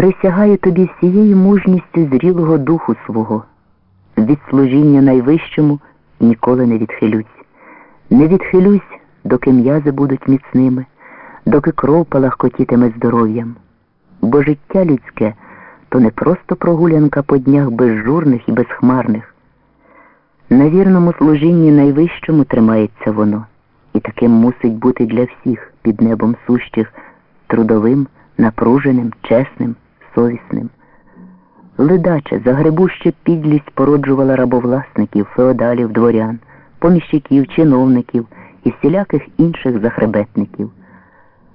присягаю тобі всією мужністю зрілого духу свого. Від служіння найвищому ніколи не відхилюсь. Не відхилюсь, доки м'язи будуть міцними, доки кров палахкотітиме здоров'ям. Бо життя людське то не просто прогулянка по днях безжурних і безхмарних. На вірному служінні найвищому тримається воно, і таким мусить бути для всіх під небом сущих, трудовим, напруженим, чесним, совісним. Ледача, загребуща підлість породжувала рабовласників, феодалів, дворян, поміщиків, чиновників і всіляких інших захребетників.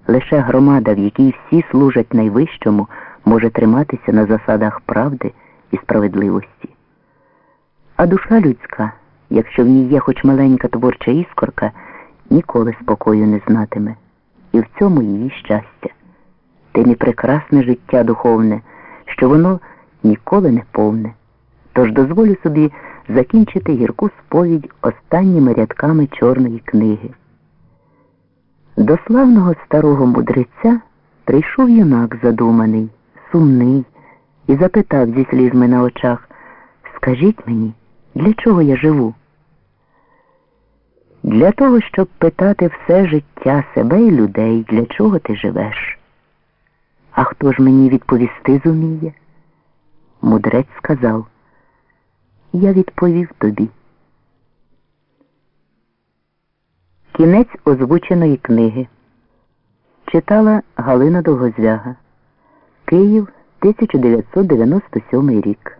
Лише громада, в якій всі служать найвищому, може триматися на засадах правди і справедливості. А душа людська, якщо в ній є хоч маленька творча іскорка, ніколи спокою не знатиме, і в цьому її щастя. Тим і прекрасне життя духовне, що воно ніколи не повне. Тож дозволю собі закінчити гірку сповідь останніми рядками чорної книги. До славного старого мудреця прийшов юнак задуманий, сумний, і запитав зі слізьми на очах Скажіть мені, для чого я живу? Для того, щоб питати все життя себе і людей, для чого ти живеш. А хто ж мені відповісти зуміє? Мудрець сказав, я відповів тобі. Кінець озвученої книги читала Галина Довгозвяга Київ 1997 рік